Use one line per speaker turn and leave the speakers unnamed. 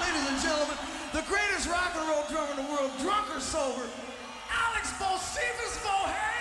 Ladies and gentlemen, the greatest rock and roll drummer in the world, drunk or sober, Alex Bocephus Bohalen!